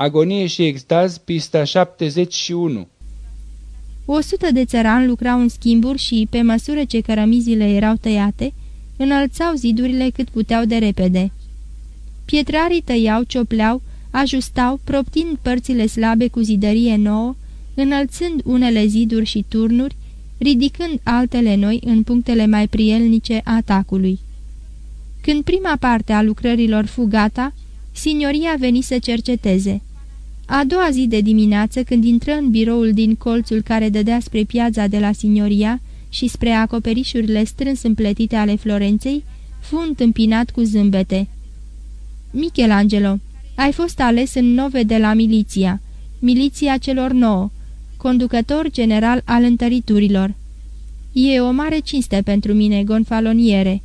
Agonie și extaz, pista 71 O sută de țărani lucrau în schimburi și, pe măsură ce cărămizile erau tăiate, înălțau zidurile cât puteau de repede. Pietrarii tăiau, ciopleau, ajustau, proptind părțile slabe cu zidărie nouă, înălțând unele ziduri și turnuri, ridicând altele noi în punctele mai prielnice atacului. Când prima parte a lucrărilor fu gata, signoria veni să cerceteze. A doua zi de dimineață, când intră în biroul din colțul care dădea spre piața de la signoria și spre acoperișurile strâns împletite ale Florenței, fu întâmpinat cu zâmbete. Michelangelo, ai fost ales în nove de la miliția, miliția celor nouă, conducător general al întăriturilor. E o mare cinste pentru mine, gonfaloniere,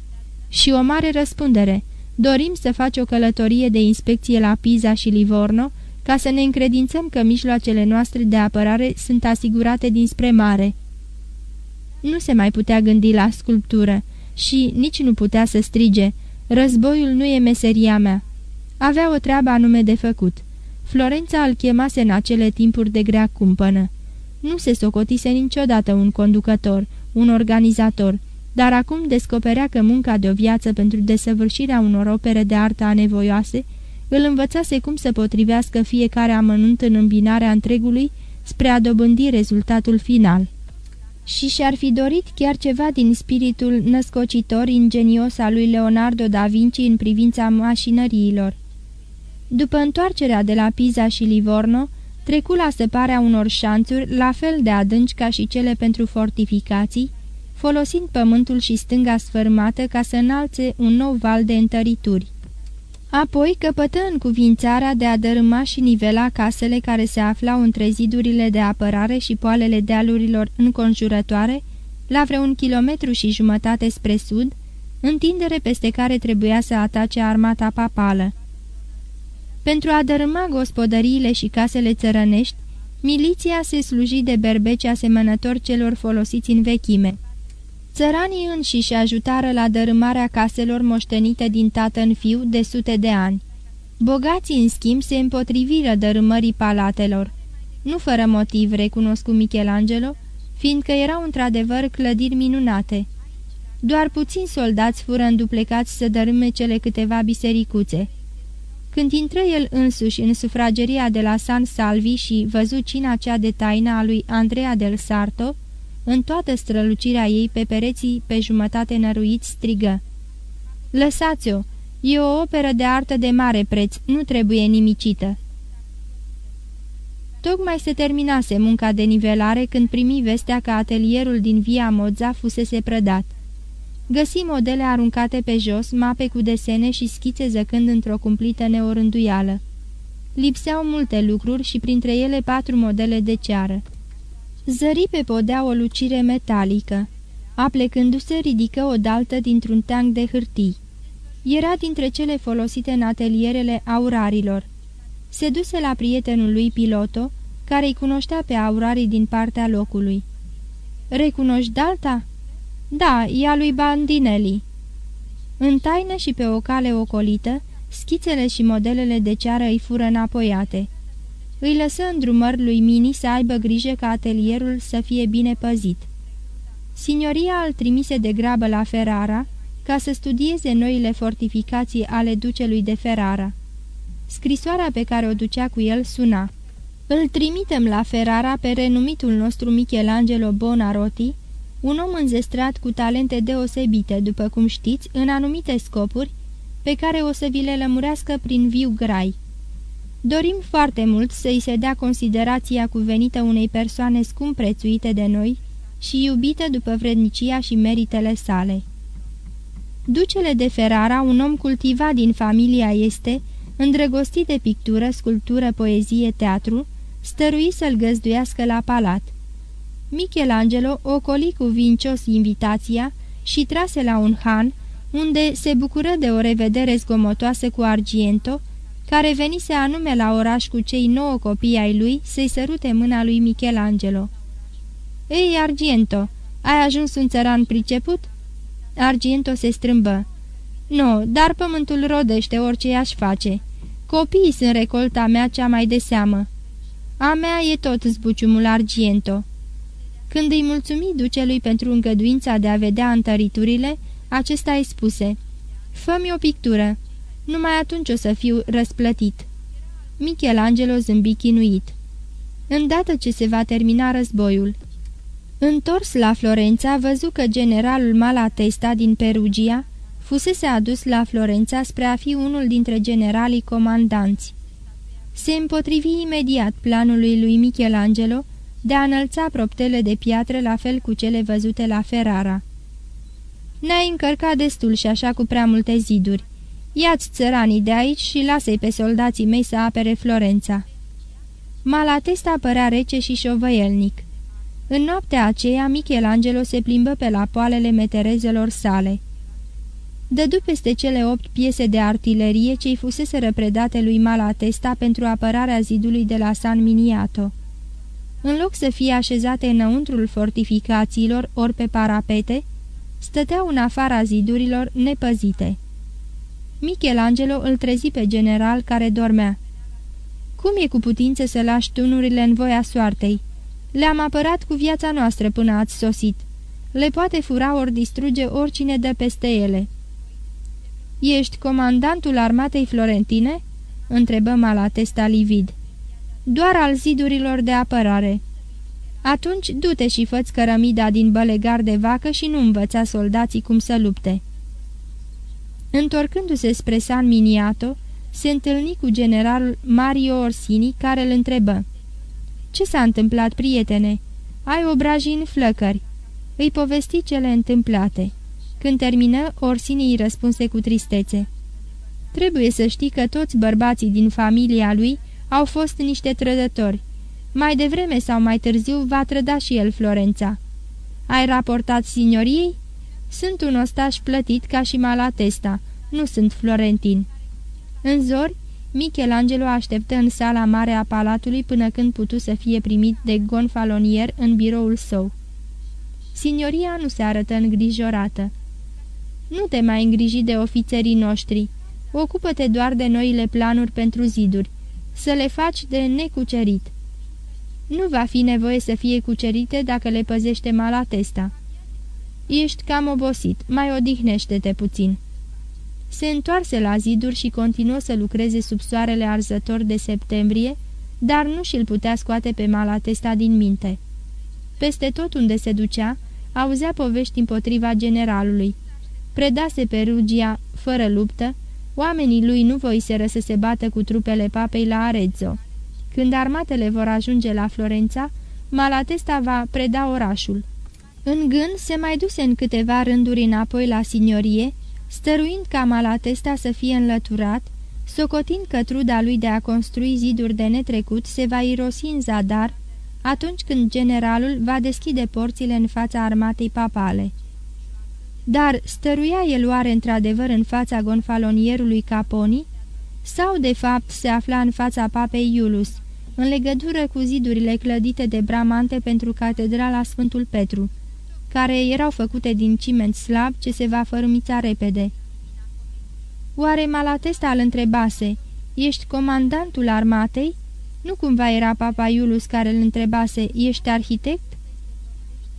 și o mare răspundere. Dorim să faci o călătorie de inspecție la Pisa și Livorno, ca să ne încredințăm că mijloacele noastre de apărare sunt asigurate dinspre mare. Nu se mai putea gândi la sculptură și nici nu putea să strige, războiul nu e meseria mea. Avea o treabă anume de făcut. Florența îl chemase în acele timpuri de grea cumpănă. Nu se socotise niciodată un conducător, un organizator, dar acum descoperea că munca de o viață pentru desăvârșirea unor opere de artă anevoioase îl învățase cum să potrivească fiecare amănunt în îmbinarea întregului spre a dobândi rezultatul final. Și și-ar fi dorit chiar ceva din spiritul născocitor ingenios al lui Leonardo da Vinci în privința mașinăriilor. După întoarcerea de la Pisa și Livorno, trecu la săparea unor șanțuri la fel de adânci ca și cele pentru fortificații, folosind pământul și stânga sfărmată ca să înalțe un nou val de întărituri. Apoi căpătă în cuvințarea de a dărâma și nivela casele care se aflau între zidurile de apărare și poalele dealurilor înconjurătoare, la vreun kilometru și jumătate spre sud, întindere peste care trebuia să atace armata papală. Pentru a dărâma gospodăriile și casele țărănești, miliția se sluji de berbeci asemănători celor folosiți în vechime. Țăranii înșiși ajutară la dărâmarea caselor moștenite din tată în fiu de sute de ani. Bogații, în schimb, se împotriviră dărâmării palatelor. Nu fără motiv, recunosc cu Michelangelo, fiindcă erau într-adevăr clădiri minunate. Doar puțini soldați fură înduplecați să dărâme cele câteva bisericuțe. Când intră el însuși în sufrageria de la San Salvi și văzu cina cea de taină a lui Andrea del Sarto, în toată strălucirea ei pe pereții pe jumătate năruiți strigă. Lăsați-o! E o operă de artă de mare preț, nu trebuie nimicită." Tocmai se terminase munca de nivelare când primi vestea că atelierul din Via Moza fusese prădat. Găsi modele aruncate pe jos, mape cu desene și schițe zăcând într-o cumplită neorânduială. Lipseau multe lucruri și printre ele patru modele de ceară. Zări pe podea o lucire metalică. Aplecându-se, ridică o daltă dintr-un teanc de hârtii. Era dintre cele folosite în atelierele aurarilor. Se duse la prietenul lui Piloto, care îi cunoștea pe aurarii din partea locului. Recunoști dalta?" Da, e a lui Bandinelli." În taină și pe o cale ocolită, schițele și modelele de ceară îi fură înapoiate îi lăsă îndrumări lui Mini să aibă grijă ca atelierul să fie bine păzit. Signoria îl trimise de grabă la Ferrara ca să studieze noile fortificații ale ducelui de Ferrara. Scrisoarea pe care o ducea cu el suna Îl trimitem la Ferrara pe renumitul nostru Michelangelo Bonarotti, un om înzestrat cu talente deosebite, după cum știți, în anumite scopuri, pe care o să vi le lămurească prin viu grai. Dorim foarte mult să-i se dea considerația cuvenită unei persoane scump prețuite de noi și iubită după vrednicia și meritele sale. Ducele de Ferrara, un om cultivat din familia este, îndrăgostit de pictură, sculptură, poezie, teatru, stărui să-l găzduiască la palat. Michelangelo ocoli cu vincios invitația și trase la un han, unde se bucură de o revedere zgomotoasă cu Argento, care venise anume la oraș cu cei nouă copii ai lui să-i sărute mâna lui Michelangelo. Ei, Argento, ai ajuns un țăran priceput?" Argento se strâmbă. Nu, dar pământul rodește orice aș face. Copiii sunt recolta mea cea mai de seamă. A mea e tot zbuciumul Argiento." Când îi mulțumi ducelui pentru îngăduința de a vedea întăriturile, acesta îi spuse, Fă-mi o pictură, numai atunci o să fiu răsplătit." Michelangelo zâmbi chinuit. Îndată ce se va termina războiul. Întors la Florența, văzu că generalul Malatesta din Perugia fusese adus la Florența spre a fi unul dintre generalii comandanți. Se împotrivi imediat planului lui Michelangelo de a înălța proptele de piatră la fel cu cele văzute la Ferrara. Ne-ai încărcat destul și așa cu prea multe ziduri. Ia-ți țăranii de aici și lasă-i pe soldații mei să apere Florența." Malatesta părea rece și șovăielnic. În noaptea aceea, Michelangelo se plimbă pe la poalele meterezelor sale. Dădu peste cele opt piese de artilerie ce-i fusese răpredate lui Malatesta pentru apărarea zidului de la San Miniato. În loc să fie așezate înăuntrul fortificațiilor ori pe parapete, stăteau în afara zidurilor nepăzite. Michelangelo îl trezi pe general care dormea. Cum e cu putință să lași tunurile în voia soartei?" Le-am apărat cu viața noastră până ați sosit. Le poate fura ori distruge oricine dă peste ele." Ești comandantul armatei florentine?" întrebă Malatesta livid. Doar al zidurilor de apărare." Atunci du-te și fă-ți cărămida din bălegar de vacă și nu învăța soldații cum să lupte." Întorcându-se spre San Miniato, se întâlni cu generalul Mario Orsini, care îl întrebă. Ce s-a întâmplat, prietene? Ai obrajii în flăcări." Îi povesti cele întâmplate. Când termină, Orsini îi răspunse cu tristețe. Trebuie să știi că toți bărbații din familia lui au fost niște trădători. Mai devreme sau mai târziu va trăda și el Florența. Ai raportat signoriei? Sunt un ostaș plătit ca și Malatesta, nu sunt florentin. În zori, Michelangelo așteptă în sala mare a palatului până când putu să fie primit de gonfalonier în biroul său. Signoria nu se arătă îngrijorată. Nu te mai îngriji de ofițerii noștri. Ocupă-te doar de noile planuri pentru ziduri. Să le faci de necucerit. Nu va fi nevoie să fie cucerite dacă le păzește Malatesta. Ești cam obosit, mai odihnește-te puțin. Se întoarse la ziduri și continuă să lucreze sub soarele arzător de septembrie, dar nu și-l putea scoate pe Malatesta din minte. Peste tot unde se ducea, auzea povești împotriva generalului. Predase pe Rugia fără luptă, oamenii lui nu voiseră să se bată cu trupele papei la Arezzo. Când armatele vor ajunge la Florența, Malatesta va preda orașul. În gând se mai duse în câteva rânduri înapoi la signorie, stăruind ca Malatesta să fie înlăturat, socotind că truda lui de a construi ziduri de netrecut se va irosi în zadar atunci când generalul va deschide porțile în fața armatei papale. Dar stăruia el oare într-adevăr în fața gonfalonierului Caponi? Sau, de fapt, se afla în fața papei Iulus, în legătură cu zidurile clădite de bramante pentru catedrala Sfântul Petru, care erau făcute din ciment slab ce se va fărâmița repede. Oare Malatesta îl întrebase, ești comandantul armatei? Nu cumva era papa Iulus care îl întrebase, ești arhitect?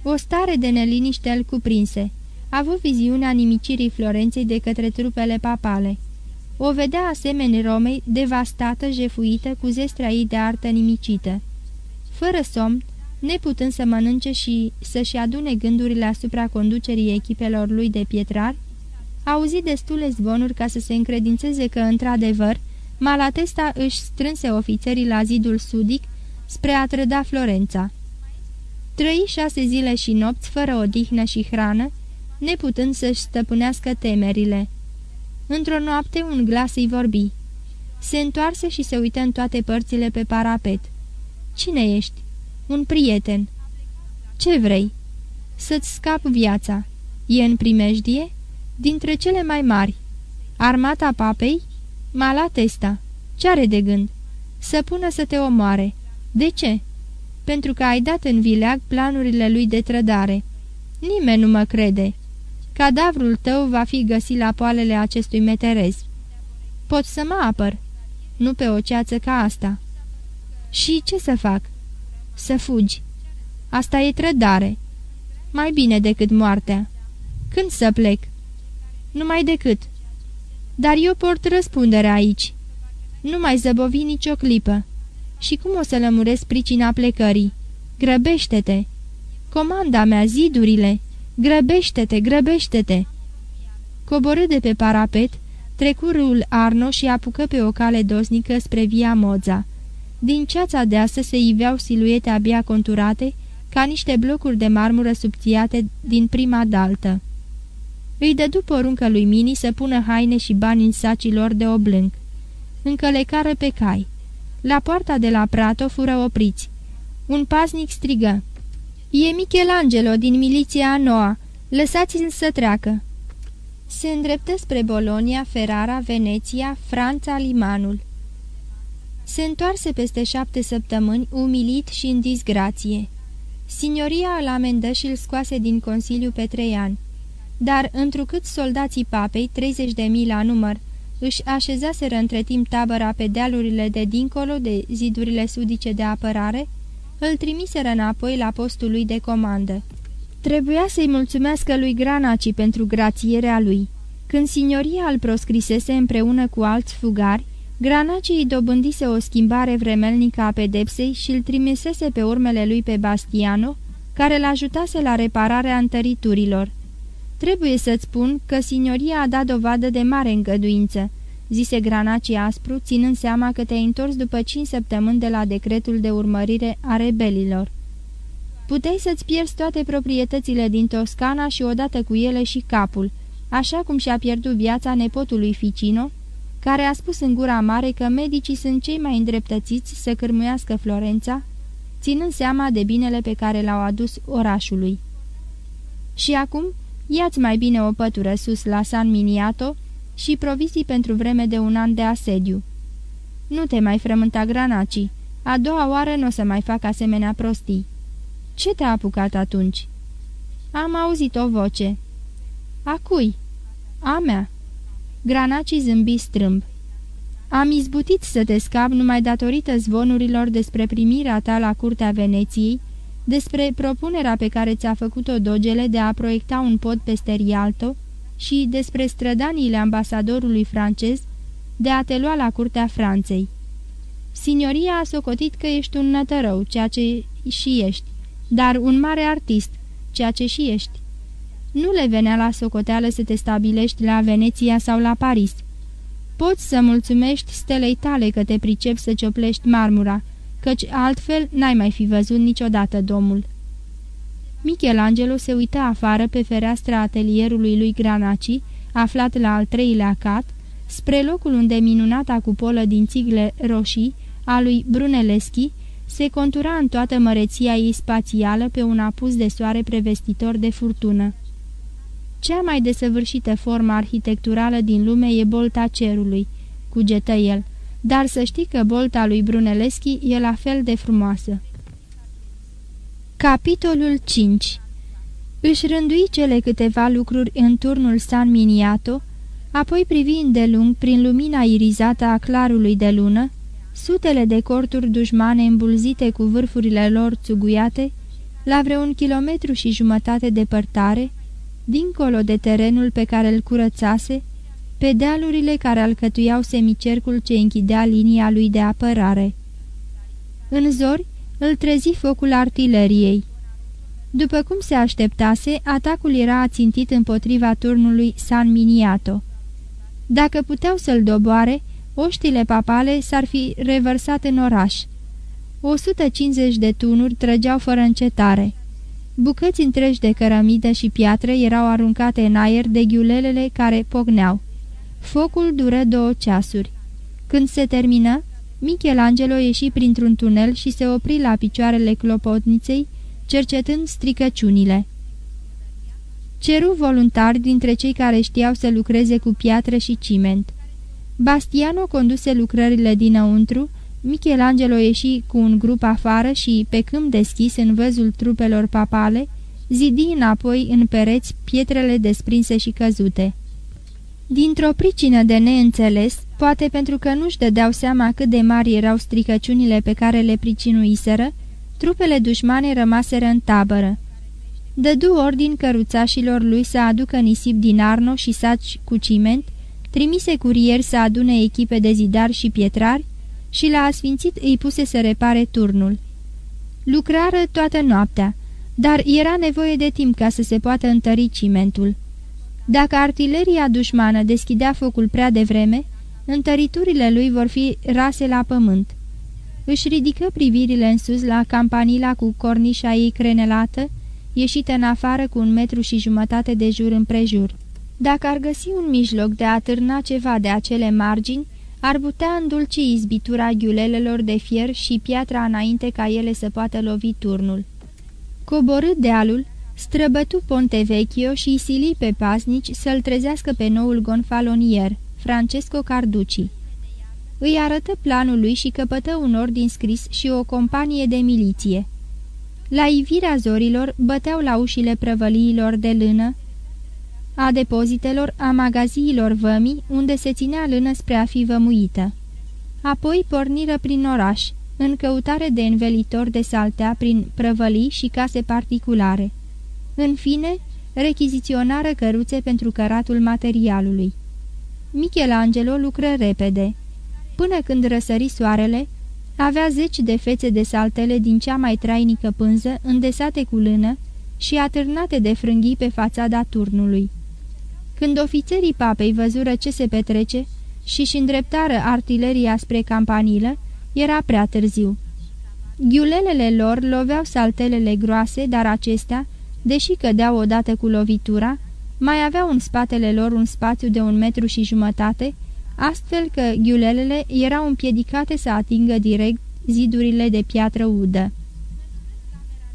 O stare de neliniște îl cuprinse. A avut viziunea nimicirii Florenței de către trupele papale. O vedea asemeni Romei, devastată, jefuită, cu zestrea ei de artă nimicită. Fără somn, neputând să mănânce și să-și adune gândurile asupra conducerii echipelor lui de pietrari, auzi destule zvonuri ca să se încredințeze că, într-adevăr, Malatesta își strânse ofițerii la zidul sudic spre a trăda Florența. Trăi șase zile și nopți fără odihnă și hrană, neputând să-și stăpânească temerile. Într-o noapte un glas îi vorbi. Se întoarse și se uită în toate părțile pe parapet. Cine ești?" Un prieten." Ce vrei?" Să-ți scap viața. E în primejdie?" Dintre cele mai mari." Armata papei?" Malatesta. Ce are de gând?" Să pună să te omoare." De ce?" Pentru că ai dat în vileag planurile lui de trădare." Nimeni nu mă crede." Cadavrul tău va fi găsit la poalele acestui meterez." Pot să mă apăr." nu pe o ceață ca asta. Și ce să fac? Să fugi. Asta e trădare. Mai bine decât moartea. Când să plec? Numai decât. Dar eu port răspundere aici. Nu mai zăbovi nicio clipă. Și cum o să lămuresc pricina plecării? Grăbește-te! Comanda mea, zidurile! Grăbește-te, grăbește-te! Coborâ de pe parapet, trecu râul Arno și apucă pe o cale dosnică spre via Moza. Din ceața deasă se iveau siluete abia conturate, ca niște blocuri de marmură subțiate din prima daltă. Îi dădu poruncă lui Mini să pună haine și bani în sacii lor de oblânc. Încălecară pe cai. La poarta de la Prato fură opriți. Un paznic strigă. E Michelangelo din miliția a noua. Lăsați-l să treacă." Se îndreptă spre Bolonia, Ferrara, Veneția, Franța, Limanul. Se întoarse peste șapte săptămâni, umilit și în disgrație. Signoria îl amendă și îl scoase din Consiliu pe trei ani. Dar, întrucât soldații papei, 30 de mii la număr, își așezaseră între timp tabăra pe dealurile de dincolo de zidurile sudice de apărare, îl trimiseră înapoi la postul lui de comandă. Trebuia să-i mulțumească lui Granaci pentru grațierea lui. Când signoria îl proscrisese împreună cu alți fugari, Granaci îi dobândise o schimbare vremelnică a pedepsei și îl trimisese pe urmele lui pe Bastiano, care l ajutase la repararea întăriturilor. Trebuie să-ți spun că signoria a dat dovadă de mare îngăduință," zise Granaci aspru, ținând seama că te-ai întors după cinci săptămâni de la decretul de urmărire a rebelilor. Puteai să-ți pierzi toate proprietățile din Toscana și odată cu ele și capul, așa cum și-a pierdut viața nepotului Ficino, care a spus în gura mare că medicii sunt cei mai îndreptățiți să cârmuiască Florența, ținând seama de binele pe care l-au adus orașului. Și acum, ia-ți mai bine o pătură sus la San Miniato și provizii pentru vreme de un an de asediu. Nu te mai frământa granaci, a doua oară nu o să mai fac asemenea prostii. Ce te-a apucat atunci?" Am auzit o voce." A cui?" A mea." Granaci zâmbi strâmb. Am izbutit să te scap numai datorită zvonurilor despre primirea ta la curtea Veneției, despre propunerea pe care ți-a făcut-o dogele de a proiecta un pod peste Rialto și despre strădaniile ambasadorului francez de a te lua la curtea Franței. Signoria a socotit că ești un nătărău, ceea ce și ești, dar un mare artist, ceea ce și ești. Nu le venea la socoteală să te stabilești la Veneția sau la Paris. Poți să mulțumești stelei tale că te pricepi să cioplești marmura, căci altfel n-ai mai fi văzut niciodată domul. Michelangelo se uită afară pe fereastra atelierului lui Granaci, aflat la al treilea cat, spre locul unde minunata cupolă din țigle roșii a lui Brunelleschi se contura în toată măreția ei spațială pe un apus de soare prevestitor de furtună. Cea mai desăvârșită formă arhitecturală din lume e bolta cerului, cugetă el, dar să știi că bolta lui Brunelleschi e la fel de frumoasă. Capitolul 5 Își rândui cele câteva lucruri în turnul San Miniato, apoi privind de lung prin lumina irizată a clarului de lună, sutele de corturi dușmane îmbulzite cu vârfurile lor țuguiate, la vreun kilometru și jumătate departare, dincolo de terenul pe care îl curățase, pe dealurile care alcătuiau semicercul ce închidea linia lui de apărare. În zori îl trezi focul artileriei. După cum se așteptase, atacul era ațintit împotriva turnului San Miniato. Dacă puteau să-l doboare, oștile papale s-ar fi revărsat în oraș. 150 de tunuri trăgeau fără încetare. Bucăți întregi de cărămidă și piatră erau aruncate în aer de ghiulelele care pogneau. Focul dură două ceasuri. Când se termină, Michelangelo ieși printr-un tunel și se opri la picioarele clopotniței, cercetând stricăciunile. Ceru voluntari dintre cei care știau să lucreze cu piatră și ciment. Bastiano conduse lucrările dinăuntru, Michelangelo ieși cu un grup afară și, pe câmp deschis în văzul trupelor papale, zidi înapoi în pereți pietrele desprinse și căzute. Dintr-o pricină de neînțeles, Poate pentru că nu-și dădeau seama cât de mari erau stricăciunile pe care le pricinuiseră, trupele dușmane rămaseră în tabără. Dădu ordin căruțașilor lui să aducă nisip din Arno și saci cu ciment, trimise curieri să adune echipe de zidari și pietrari și la asfințit îi puse să repare turnul. Lucrară toată noaptea, dar era nevoie de timp ca să se poată întări cimentul. Dacă artileria dușmană deschidea focul prea devreme, întăriturile lui vor fi rase la pământ. Își ridică privirile în sus la campanila cu cornișa ei crenelată, ieșită în afară cu un metru și jumătate de jur împrejur. Dacă ar găsi un mijloc de a târna ceva de acele margini, ar putea îndulci izbitura ghiulelelor de fier și piatra înainte ca ele să poată lovi turnul. Coborât dealul, străbătu Ponte Vecchio și sili pe pasnici să-l trezească pe noul gonfalonier, Francesco Carducci. Îi arătă planul lui și căpătă un ordin scris și o companie de miliție. La ivirea zorilor băteau la ușile prăvăliilor de lână, a depozitelor, a magaziilor vămii, unde se ținea lână spre a fi vămuită. Apoi porniră prin oraș, în căutare de învelitor de saltea prin prăvălii și case particulare. În fine, rechiziționară căruțe pentru căratul materialului. Michelangelo lucră repede. Până când răsări soarele, avea zeci de fețe de saltele din cea mai trainică pânză, îndesate cu lână și atârnate de frânghii pe fațada turnului. Când ofițerii papei văzură ce se petrece și-și îndreptară artileria spre campanilă, era prea târziu. Ghiulelele lor loveau saltelele groase, dar acestea, deși cădeau odată cu lovitura, mai aveau în spatele lor un spațiu de un metru și jumătate, astfel că ghiulelele erau împiedicate să atingă direct zidurile de piatră udă.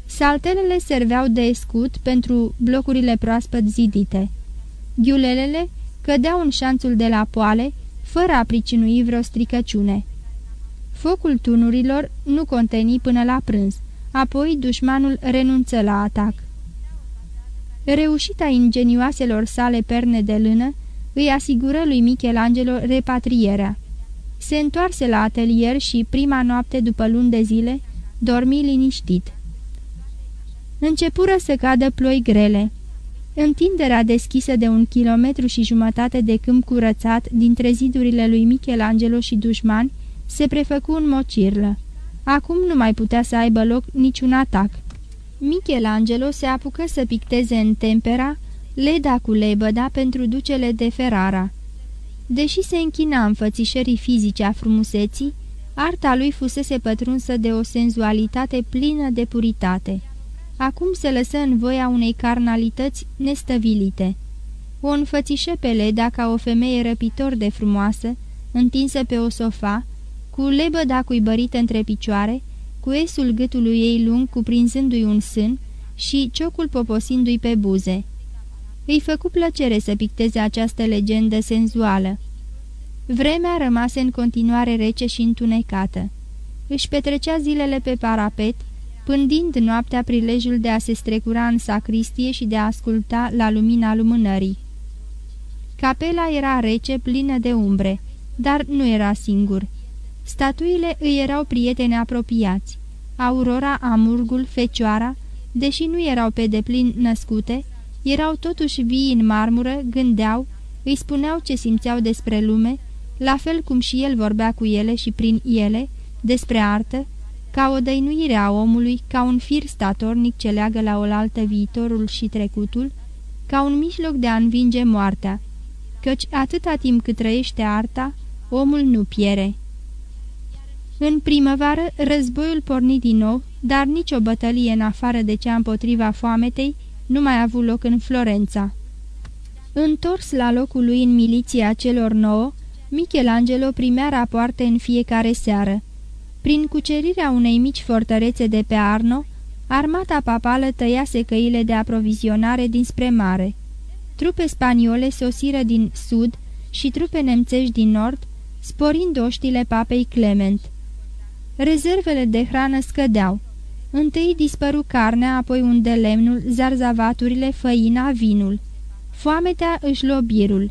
Saltelele serveau de scut pentru blocurile proaspăt zidite. Ghiulelele cădeau în șanțul de la poale, fără a pricinui vreo stricăciune. Focul tunurilor nu conteni până la prânz, apoi dușmanul renunță la atac. Reușita ingenioaselor sale perne de lână îi asigură lui Michelangelo repatrierea. Se întoarse la atelier și, prima noapte după luni de zile, dormi liniștit. Începură să cadă ploi grele. Întinderea deschisă de un kilometru și jumătate de câmp curățat dintre zidurile lui Michelangelo și dușmani se prefăcu în mocirlă. Acum nu mai putea să aibă loc niciun atac. Michelangelo se apucă să picteze în tempera leda cu lebăda pentru ducele de Ferrara. Deși se închina în fățișării fizice a frumuseții, arta lui fusese pătrunsă de o senzualitate plină de puritate. Acum se lăsă în voia unei carnalități nestăvilite. O înfățișă pe Leda ca o femeie răpitor de frumoasă, întinsă pe o sofa, cu lebăda cuibărită între picioare, cu esul gâtului ei lung cuprinzându-i un sân și ciocul poposindu-i pe buze. Îi făcu plăcere să picteze această legendă senzuală. Vremea rămase în continuare rece și întunecată. Își petrecea zilele pe parapet, pândind noaptea prilejul de a se strecura în sacristie și de a asculta la lumina lumânării. Capela era rece, plină de umbre, dar nu era singur. Statuile îi erau prieteni apropiați. Aurora, Amurgul, Fecioara, deși nu erau pe deplin născute, erau totuși vii în marmură, gândeau, îi spuneau ce simțeau despre lume, la fel cum și el vorbea cu ele și prin ele, despre artă, ca o dăinuire a omului, ca un fir statornic ce leagă la oaltă viitorul și trecutul, ca un mijloc de a învinge moartea, căci atâta timp cât trăiește arta, omul nu piere. În primăvară, războiul porni din nou, dar nicio bătălie în afară de cea împotriva foametei nu mai a avut loc în Florența. Întors la locul lui în miliția celor nouă, Michelangelo primea rapoarte în fiecare seară. Prin cucerirea unei mici fortărețe de pe Arno, armata papală tăiase căile de aprovizionare dinspre mare. Trupe spaniole sosiră din sud și trupe nemțești din nord, sporind oștile papei Clement. Rezervele de hrană scădeau. Întâi dispăru carnea, apoi unde lemnul, zarzavaturile, făina, vinul. Foametea își lobirul.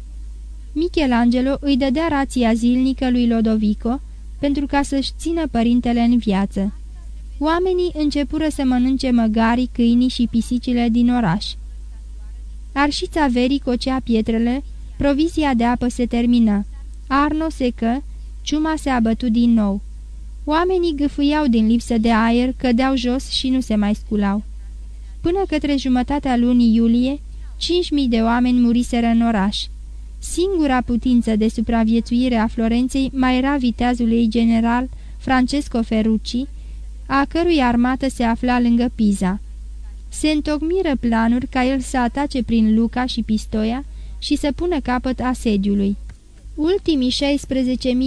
Michelangelo îi dădea rația zilnică lui Lodovico pentru ca să-și țină părintele în viață. Oamenii începură să mănânce măgarii, câinii și pisicile din oraș. Arșița verii cocea pietrele, provizia de apă se termină. Arno secă, ciuma se abătu din nou. Oamenii gâfâiau din lipsă de aer, cădeau jos și nu se mai sculau. Până către jumătatea lunii iulie, 5.000 de oameni muriseră în oraș. Singura putință de supraviețuire a Florenței mai era viteazul ei general Francesco Ferrucci, a cărui armată se afla lângă Piza. Se întocmiră planuri ca el să atace prin Luca și Pistoia și să pună capăt asediului. Ultimii 16.000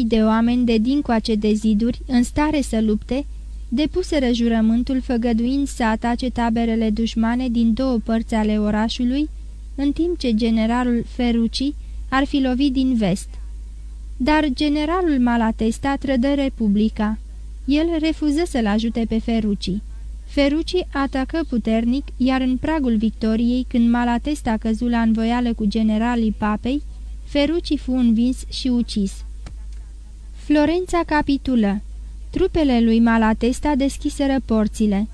de oameni de dincoace de ziduri, în stare să lupte, depuseră jurământul făgăduind să atace taberele dușmane din două părți ale orașului, în timp ce generalul Ferrucci ar fi lovit din vest. Dar generalul Malatesta trădă Republica. El refuză să-l ajute pe Ferrucci. Ferrucci atacă puternic, iar în pragul victoriei, când Malatesta căzut la învoială cu generalii papei, Ferrucci fu învins și ucis. Florența capitulă. Trupele lui Malatesta deschiseră porțile.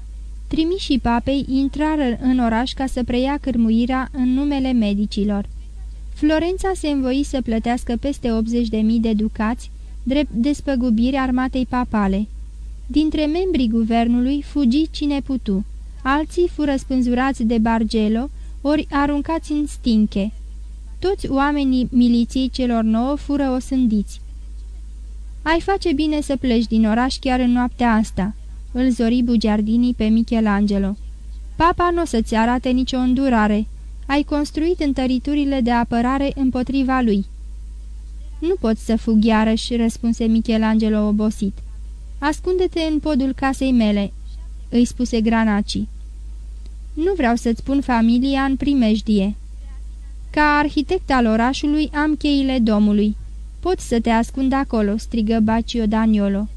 Trimișii papei intrară în oraș ca să preia cârmuirea în numele medicilor. Florența se învoi să plătească peste 80.000 de ducați, drept despăgubiri armatei papale. Dintre membrii guvernului fugi cine putu, alții fură spânzurați de Bargelo, ori aruncați în stinche. Toți oamenii miliției celor nouă fură osândiți. Ai face bine să pleci din oraș chiar în noaptea asta," îl zori bugiardinii pe Michelangelo. Papa nu o să-ți arate nicio îndurare. Ai construit întăriturile de apărare împotriva lui." Nu pot să fug iarăși," răspunse Michelangelo obosit. Ascunde-te în podul casei mele," îi spuse Granaci. Nu vreau să-ți pun familia în primejdie." Ca arhitect al orașului am cheile domului. Pot să te ascund acolo," strigă Bacio Daniolo.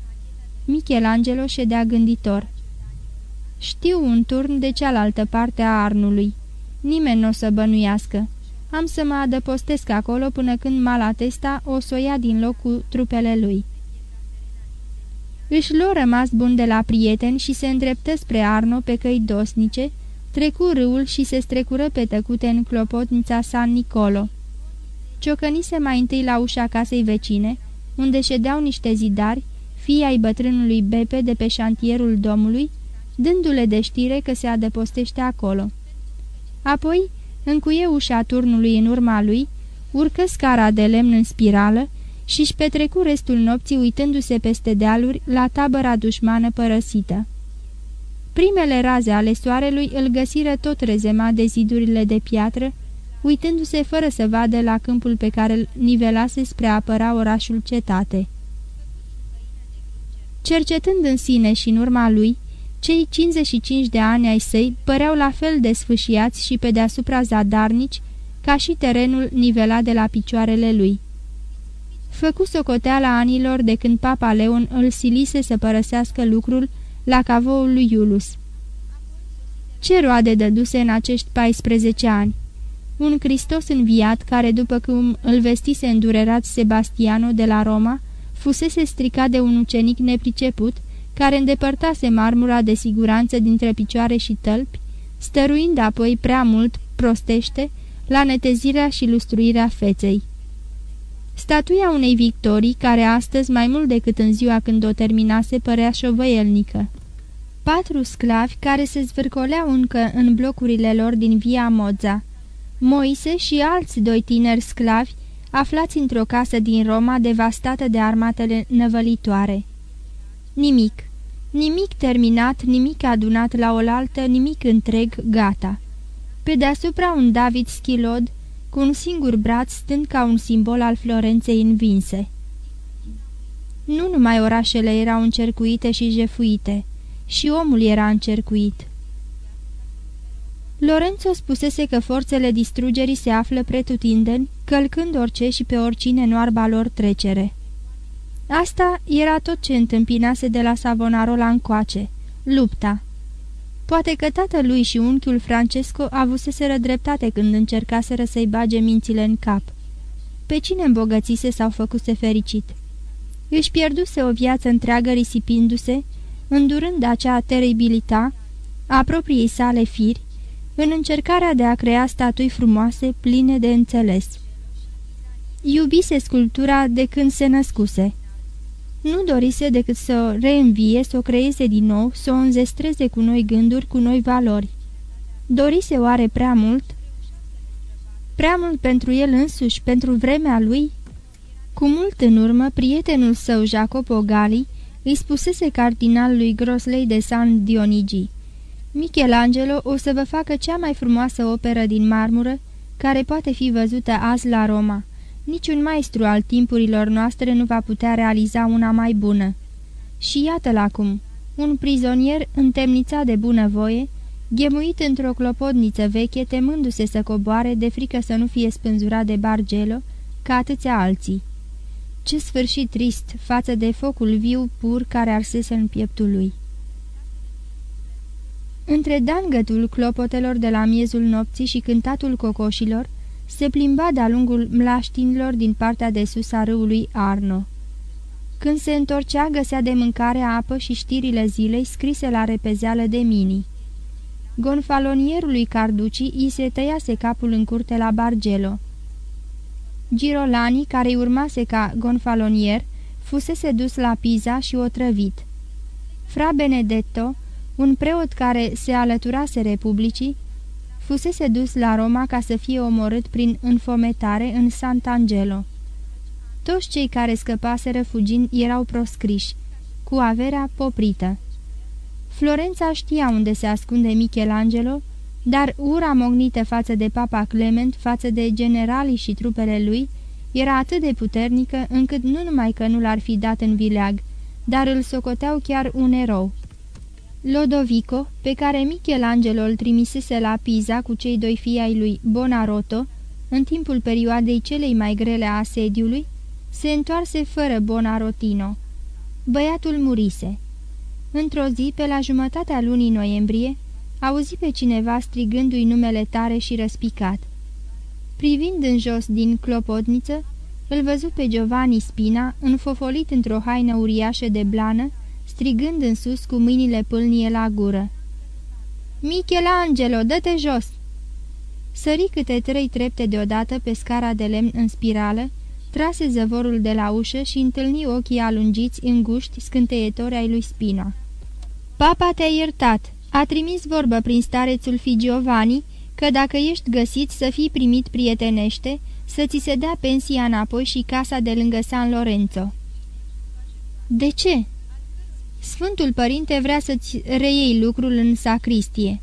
Michelangelo ședea gânditor. Știu un turn de cealaltă parte a Arnului. Nimeni nu o să bănuiască. Am să mă adăpostesc acolo până când Malatesta o să o ia din loc cu trupele lui." Își l-o rămas bun de la prieten și se îndreptă spre Arno pe căi dosnice, trecu râul și se strecură pe tăcute în clopotnița San Nicolo. Ciocănise mai întâi la ușa casei vecine, unde ședeau niște zidari, fii ai bătrânului Bepe de pe șantierul domului, dându-le de știre că se adăpostește acolo. Apoi încuie ușa turnului în urma lui, urcă scara de lemn în spirală și își petrecu restul nopții uitându-se peste dealuri la tabăra dușmană părăsită. Primele raze ale soarelui îl găsiră tot rezema de zidurile de piatră, uitându-se fără să vadă la câmpul pe care îl nivelase spre a apăra orașul cetate. Cercetând în sine și în urma lui, cei 55 de ani ai săi păreau la fel de sfâșiați și pe deasupra zadarnici, ca și terenul nivelat de la picioarele lui. Făcu socoteala anilor de când papa Leon îl silise să părăsească lucrul la cavoul lui Iulus. Ce roade dăduse în acești 14 ani? Un Hristos înviat care, după cum îl vestise îndurerat Sebastiano de la Roma, fusese stricat de un ucenic nepriceput, care îndepărtase marmura de siguranță dintre picioare și tălpi, stăruind apoi prea mult, prostește, la netezirea și lustruirea feței. Statuia unei victorii, care astăzi, mai mult decât în ziua când o terminase, părea șovăielnică. Patru sclavi care se zvârcoleau încă în blocurile lor din Via Moza. Moise și alți doi tineri sclavi, aflați într-o casă din Roma devastată de armatele năvălitoare. Nimic. Nimic terminat, nimic adunat la oaltă, nimic întreg, gata. Pe deasupra un David Schilod, cu un singur braț stând ca un simbol al Florenței învinse. Nu numai orașele erau încercuite și jefuite, și omul era încercuit. Lorenzo spusese că forțele distrugerii se află pretutindeni, călcând orice și pe oricine în oarba lor trecere. Asta era tot ce întâmpinase de la Savonarola încoace, lupta. Poate că tatălui și unchiul Francesco avuseseră dreptate când încercaseră să-i bage mințile în cap. pe cine îmbogățise sau făcuse fericit. Își pierduse o viață întreagă risipindu-se, îndurând acea teribilita a propriei sale firi, în încercarea de a crea statui frumoase, pline de înțeles. Iubise sculptura de când se născuse. Nu dorise decât să o reînvie, să o creeze din nou, să o înzestreze cu noi gânduri, cu noi valori. Dorise oare prea mult? Prea mult pentru el însuși, pentru vremea lui? Cu mult în urmă, prietenul său, Jacopo Gali, îi spusese cardinalului Grosley de San Dionigi. Michelangelo o să vă facă cea mai frumoasă operă din marmură care poate fi văzută azi la Roma. Niciun maestru al timpurilor noastre nu va putea realiza una mai bună. Și iată-l acum, un prizonier întemnițat de bunăvoie, ghemuit într-o clopodniță veche, temându-se să coboare de frică să nu fie spânzurat de Bargelo, ca atâția alții. Ce sfârșit trist față de focul viu pur care arsese în pieptul lui. Între dangătul clopotelor de la miezul nopții și cântatul cocoșilor, se plimba de-a lungul mlaștinilor din partea de sus a râului Arno. Când se întorcea, găsea de mâncare, apă și știrile zilei scrise la repezeală de mini. Gonfalonierului Carduci îi se tăiase capul în curte la Bargelo. Girolani, care-i urmase ca gonfalonier, fusese dus la Pisa și otrăvit. Fra Benedetto, un preot care se alăturase Republicii, fusese dus la Roma ca să fie omorât prin înfometare în Sant'Angelo. Toți cei care scăpaseră fugind erau proscriși, cu averea poprită. Florența știa unde se ascunde Michelangelo, dar ura mognită față de papa Clement, față de generalii și trupele lui, era atât de puternică încât nu numai că nu l-ar fi dat în vileag, dar îl socoteau chiar un erou. Lodovico, pe care Michelangelo îl trimisese la Pisa cu cei doi fii ai lui Bonaroto, în timpul perioadei celei mai grele a asediului, se întoarse fără Bonarotino. Băiatul murise. Într-o zi, pe la jumătatea lunii noiembrie, auzi pe cineva strigându-i numele tare și răspicat. Privind în jos din clopotniță, îl văzu pe Giovanni Spina, înfofolit într-o haină uriașă de blană, strigând în sus cu mâinile pâlnie la gură. Michelangelo, dă-te jos!" Sări câte trei trepte deodată pe scara de lemn în spirală, trase zăvorul de la ușă și întâlni ochii alungiți, înguști, scânteietori ai lui Spina. Papa te-a iertat. A trimis vorbă prin starețul fi Giovanni că dacă ești găsit să fii primit prietenește, să ți se dea pensia înapoi și casa de lângă San Lorenzo." De ce?" Sfântul Părinte vrea să-ți reieși lucrul în sacristie."